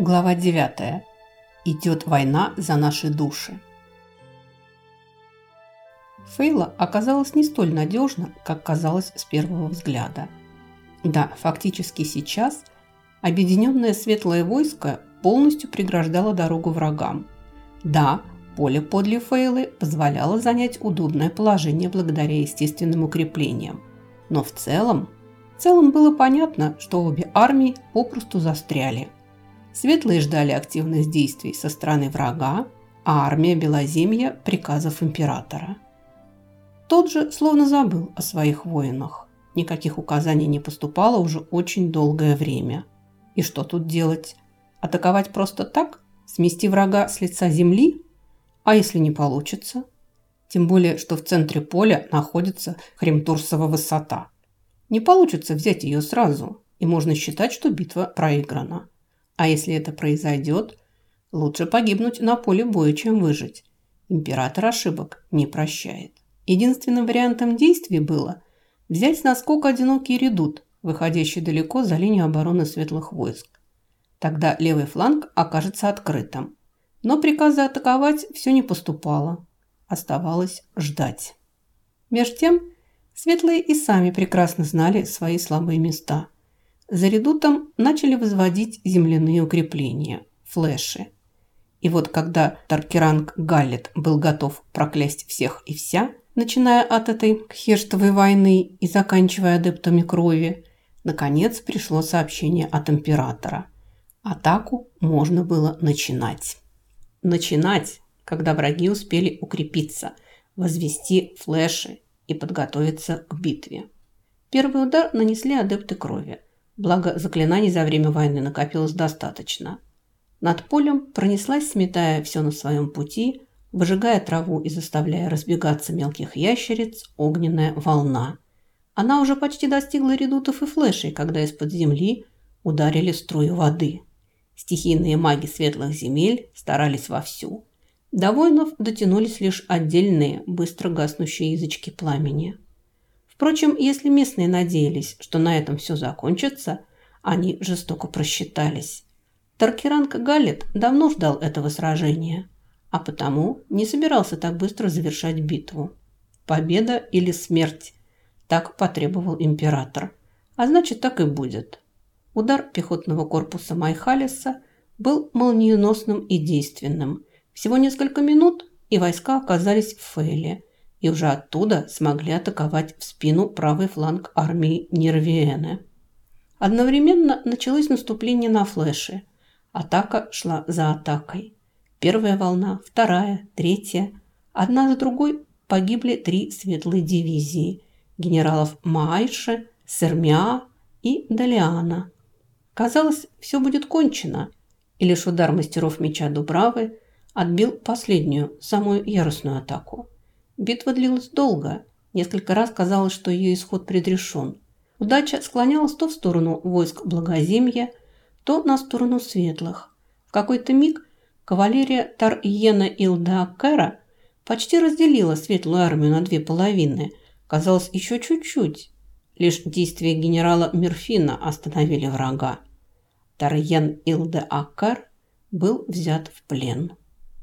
Глава 9. Идет война за наши души. Фейла оказалась не столь надежна, как казалось с первого взгляда. Да, фактически сейчас объединенное светлое войско полностью преграждало дорогу врагам. Да, поле подле Фейлы позволяло занять удобное положение благодаря естественным укреплениям. Но в целом, в целом было понятно, что обе армии попросту застряли – Светлые ждали активных действий со стороны врага, а армия Белоземья – приказов императора. Тот же словно забыл о своих воинах. Никаких указаний не поступало уже очень долгое время. И что тут делать? Атаковать просто так? Смести врага с лица земли? А если не получится? Тем более, что в центре поля находится Хремтурсова высота. Не получится взять ее сразу, и можно считать, что битва проиграна. А если это произойдет, лучше погибнуть на поле боя, чем выжить. Император ошибок не прощает. Единственным вариантом действий было взять на скок одинокий редут, выходящий далеко за линию обороны светлых войск. Тогда левый фланг окажется открытым. Но приказа атаковать все не поступало. Оставалось ждать. Меж тем, светлые и сами прекрасно знали свои слабые места – за редутом начали возводить земляные укрепления – флеши. И вот когда Таркеранг Галлет был готов проклясть всех и вся, начиная от этой хештовой войны и заканчивая адептами крови, наконец пришло сообщение от императора. Атаку можно было начинать. Начинать, когда враги успели укрепиться, возвести флеши и подготовиться к битве. Первый удар нанесли адепты крови – Благо, заклинаний за время войны накопилось достаточно. Над полем пронеслась, сметая все на своем пути, выжигая траву и заставляя разбегаться мелких ящериц, огненная волна. Она уже почти достигла редутов и флешей, когда из-под земли ударили струю воды. Стихийные маги светлых земель старались вовсю. До воинов дотянулись лишь отдельные, быстро гаснущие язычки пламени. Впрочем, если местные надеялись, что на этом все закончится, они жестоко просчитались. Таркеранг Галлет давно ждал этого сражения, а потому не собирался так быстро завершать битву. Победа или смерть – так потребовал император. А значит, так и будет. Удар пехотного корпуса Майхалиса был молниеносным и действенным. Всего несколько минут, и войска оказались в Фейле – и уже оттуда смогли атаковать в спину правый фланг армии Нервиены. Одновременно началось наступление на флеши. Атака шла за атакой. Первая волна, вторая, третья. Одна за другой погибли три светлые дивизии генералов Майши, Сермиа и Далиана. Казалось, все будет кончено, и лишь удар мастеров меча Дубравы отбил последнюю, самую яростную атаку. Битва длилась долго. Несколько раз казалось, что ее исход предрешен. Удача склонялась то в сторону войск Благоземья, то на сторону светлых. В какой-то миг кавалерия Тар-Иена Илдаакера почти разделила светлую армию на две половины. Казалось, еще чуть-чуть. Лишь действия генерала Мерфина остановили врага. Тарьен Илдаакер был взят в плен.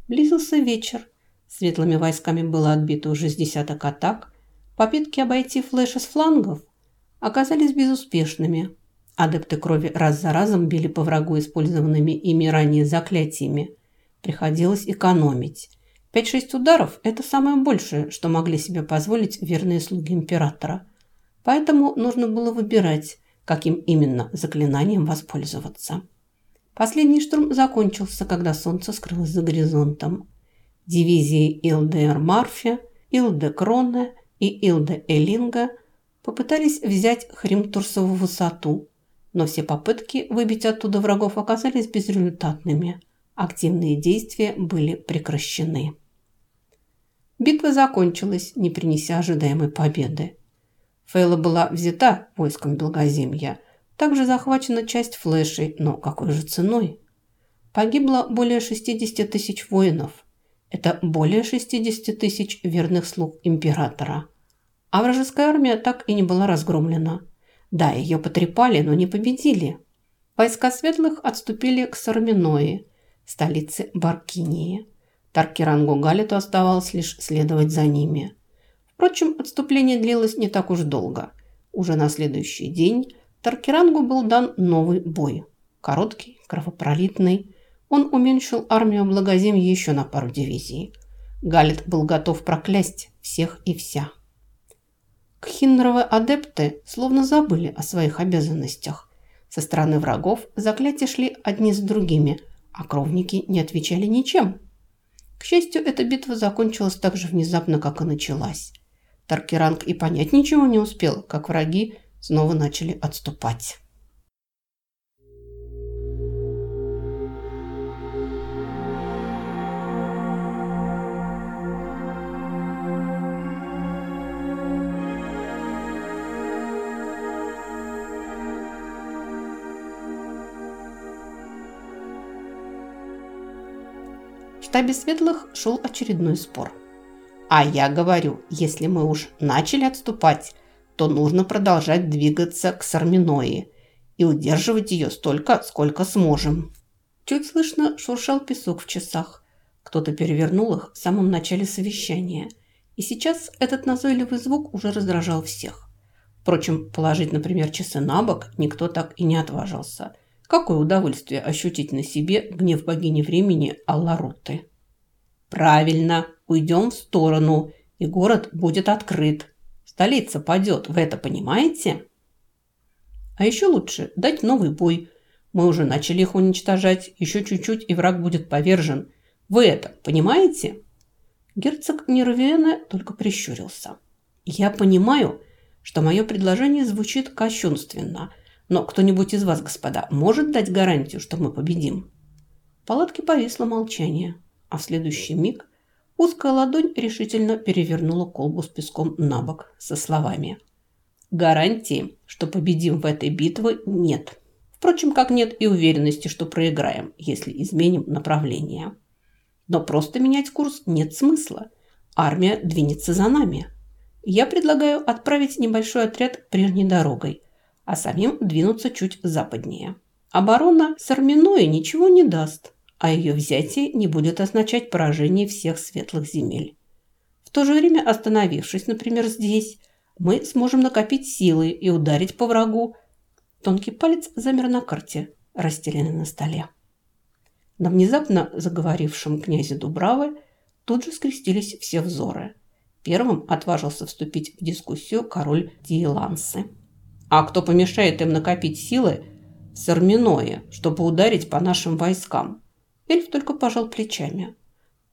Близился вечер. Светлыми войсками было отбито уже с десяток атак. Попытки обойти флеша с флангов оказались безуспешными. Адепты крови раз за разом били по врагу использованными ими ранее заклятиями. Приходилось экономить. 5-6 ударов – это самое большее, что могли себе позволить верные слуги императора. Поэтому нужно было выбирать, каким именно заклинанием воспользоваться. Последний штурм закончился, когда солнце скрылось за горизонтом. Дивизии Илдер Марфе, Илде Кроне и Илде Элинга попытались взять Хримтурсову высоту, но все попытки выбить оттуда врагов оказались безрезультатными. Активные действия были прекращены. Битва закончилась, не принеся ожидаемой победы. Фейла была взята войском Белгоземья. Также захвачена часть флешей, но какой же ценой? Погибло более 60 тысяч воинов. Это более 60 тысяч верных слуг императора. А вражеская армия так и не была разгромлена. Да, ее потрепали, но не победили. Войска светлых отступили к Сарминои, столице Баркинии. Таркирангу Галиту оставалось лишь следовать за ними. Впрочем, отступление длилось не так уж долго. Уже на следующий день Таркирангу был дан новый бой. Короткий, кровопролитный. Он уменьшил армию Благоземья еще на пару дивизий. Галит был готов проклясть всех и вся. Кхиннеровы адепты словно забыли о своих обязанностях. Со стороны врагов заклятия шли одни с другими, а кровники не отвечали ничем. К счастью, эта битва закончилась так же внезапно, как и началась. Таркеранг и понять ничего не успел, как враги снова начали отступать. Штабе Светлых шел очередной спор – а я говорю, если мы уж начали отступать, то нужно продолжать двигаться к Сарминои и удерживать ее столько, сколько сможем. Чуть слышно шуршал песок в часах. Кто-то перевернул их в самом начале совещания. И сейчас этот назойливый звук уже раздражал всех. Впрочем, положить, например, часы на бок никто так и не отважился. Какое удовольствие ощутить на себе гнев богини времени Алларуты. «Правильно!» уйдем в сторону, и город будет открыт. Столица падет, вы это понимаете? А еще лучше дать новый бой. Мы уже начали их уничтожать, еще чуть-чуть, и враг будет повержен. Вы это понимаете? Герцог Нервена только прищурился. Я понимаю, что мое предложение звучит кощунственно, но кто-нибудь из вас, господа, может дать гарантию, что мы победим? В палатке повисло молчание, а в следующий миг – Узкая ладонь решительно перевернула колбу с песком на бок со словами «Гарантии, что победим в этой битве, нет. Впрочем, как нет и уверенности, что проиграем, если изменим направление. Но просто менять курс нет смысла. Армия двинется за нами. Я предлагаю отправить небольшой отряд прежней дорогой, а самим двинуться чуть западнее. Оборона с Арминой ничего не даст а ее взятие не будет означать поражение всех светлых земель. В то же время, остановившись, например, здесь, мы сможем накопить силы и ударить по врагу. Тонкий палец замер на карте, расстеленной на столе. На внезапно заговорившем князе Дубравы тут же скрестились все взоры. Первым отважился вступить в дискуссию король Диелансы. А кто помешает им накопить силы в Сарминое, чтобы ударить по нашим войскам? Эльф только пожал плечами.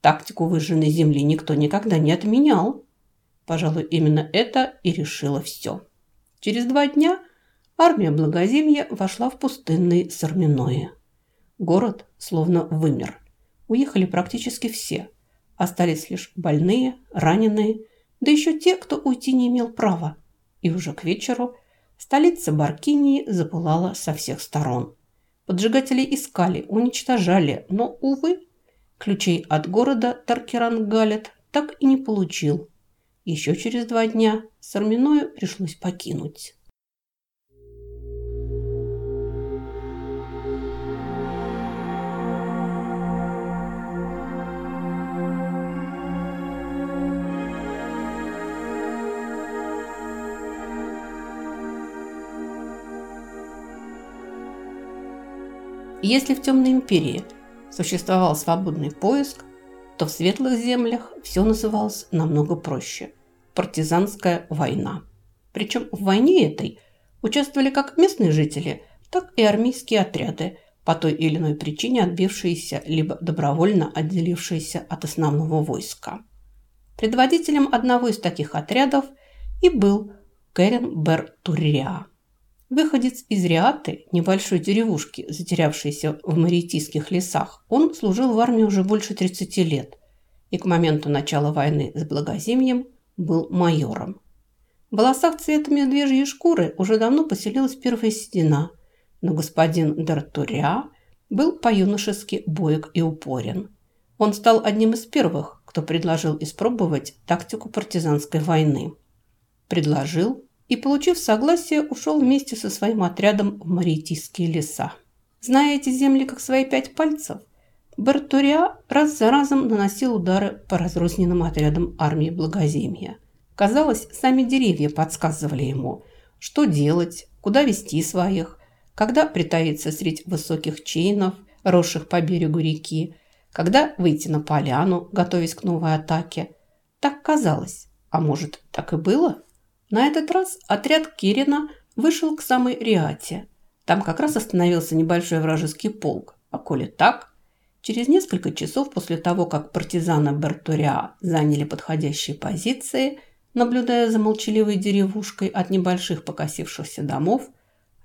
Тактику выжженной земли никто никогда не отменял. Пожалуй, именно это и решило все. Через два дня армия Благоземья вошла в пустынный Сарминое. Город словно вымер. Уехали практически все. Остались лишь больные, раненые, да еще те, кто уйти не имел права. И уже к вечеру столица Баркинии запылала со всех сторон. Поджигателей искали, уничтожали, но, увы, ключей от города Таркеран Галет так и не получил. Еще через два дня Сарминою пришлось покинуть. Если в Темной империи существовал свободный поиск, то в Светлых землях все называлось намного проще – партизанская война. Причем в войне этой участвовали как местные жители, так и армейские отряды, по той или иной причине отбившиеся либо добровольно отделившиеся от основного войска. Предводителем одного из таких отрядов и был Кэрен Бер. Выходец из Риаты, небольшой деревушки, затерявшейся в маритийских лесах, он служил в армии уже больше 30 лет и к моменту начала войны с Благоземьем был майором. В волосах цвета медвежьей шкуры уже давно поселилась первая седина, но господин Дартуря был по-юношески боек и упорен. Он стал одним из первых, кто предложил испробовать тактику партизанской войны. Предложил и, получив согласие, ушел вместе со своим отрядом в Мариетийские леса. Зная эти земли как свои пять пальцев, Бертуриа раз за разом наносил удары по разрозненным отрядам армии Благоземья. Казалось, сами деревья подсказывали ему, что делать, куда вести своих, когда притаиться среди высоких чейнов, росших по берегу реки, когда выйти на поляну, готовясь к новой атаке. Так казалось. А может, так и было? На этот раз отряд Кирина вышел к самой Риате. Там как раз остановился небольшой вражеский полк. А коли так, через несколько часов после того, как партизаны Бертуриа заняли подходящие позиции, наблюдая за молчаливой деревушкой от небольших покосившихся домов,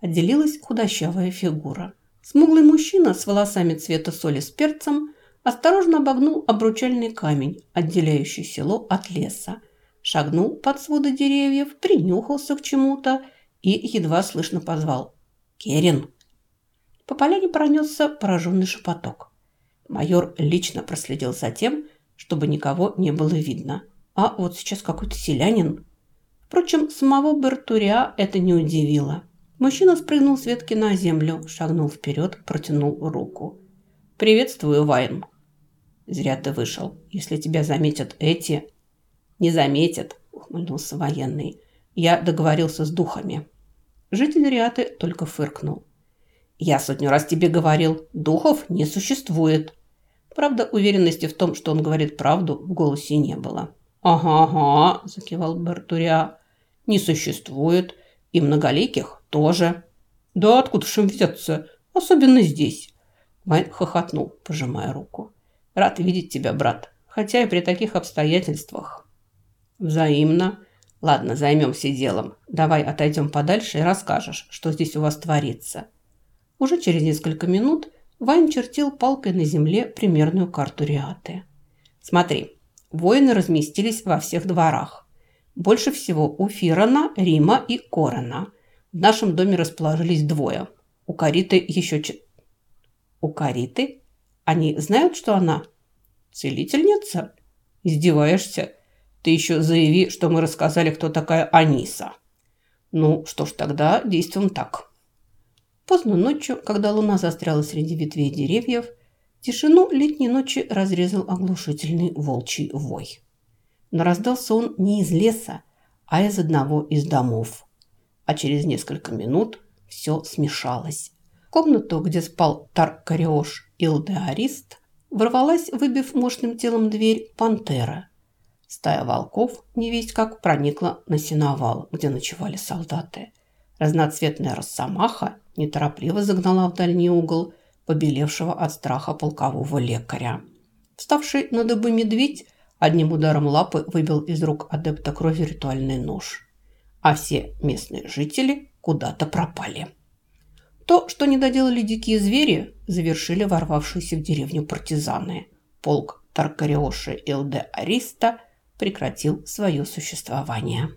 отделилась худощавая фигура. Смуглый мужчина с волосами цвета соли с перцем осторожно обогнул обручальный камень, отделяющий село от леса, шагнул под своды деревьев, принюхался к чему-то и едва слышно позвал «Керин!». По поляне пронесся пораженный шепоток. Майор лично проследил за тем, чтобы никого не было видно. А вот сейчас какой-то селянин. Впрочем, самого Бертуря это не удивило. Мужчина спрыгнул с ветки на землю, шагнул вперед, протянул руку. «Приветствую, Вайн!» «Зря ты вышел. Если тебя заметят эти...» «Не заметят», — ухмыльнулся военный. «Я договорился с духами». Житель Риаты только фыркнул. «Я сотню раз тебе говорил, духов не существует». Правда, уверенности в том, что он говорит правду, в голосе не было. «Ага, ага», – закивал Бартуря. «Не существует. И многоликих тоже. Да откуда ж им взяться? Особенно здесь. Вайн хохотнул, пожимая руку. Рад видеть тебя, брат. Хотя и при таких обстоятельствах. Взаимно. Ладно, займемся делом. Давай отойдем подальше и расскажешь, что здесь у вас творится. Уже через несколько минут Вайн чертил палкой на земле примерную карту Риаты. Смотри, воины разместились во всех дворах. Больше всего у Фирона, Рима и Корона – в нашем доме расположились двое. У Кариты еще... Ч... У Кариты? Они знают, что она целительница? Издеваешься? Ты еще заяви, что мы рассказали, кто такая Аниса. Ну, что ж, тогда действуем так. Поздно ночью, когда луна застряла среди ветвей деревьев, тишину летней ночи разрезал оглушительный волчий вой. Но раздался он не из леса, а из одного из домов а через несколько минут все смешалось. В комнату, где спал Таркариош Илдеарист, ворвалась, выбив мощным телом дверь, пантера. Стая волков, не весть как, проникла на сеновал, где ночевали солдаты. Разноцветная росомаха неторопливо загнала в дальний угол побелевшего от страха полкового лекаря. Вставший на дыбы медведь одним ударом лапы выбил из рук адепта крови ритуальный нож а все местные жители куда-то пропали. То, что не доделали дикие звери, завершили ворвавшиеся в деревню партизаны. Полк Таркариоши Илде Ариста прекратил свое существование.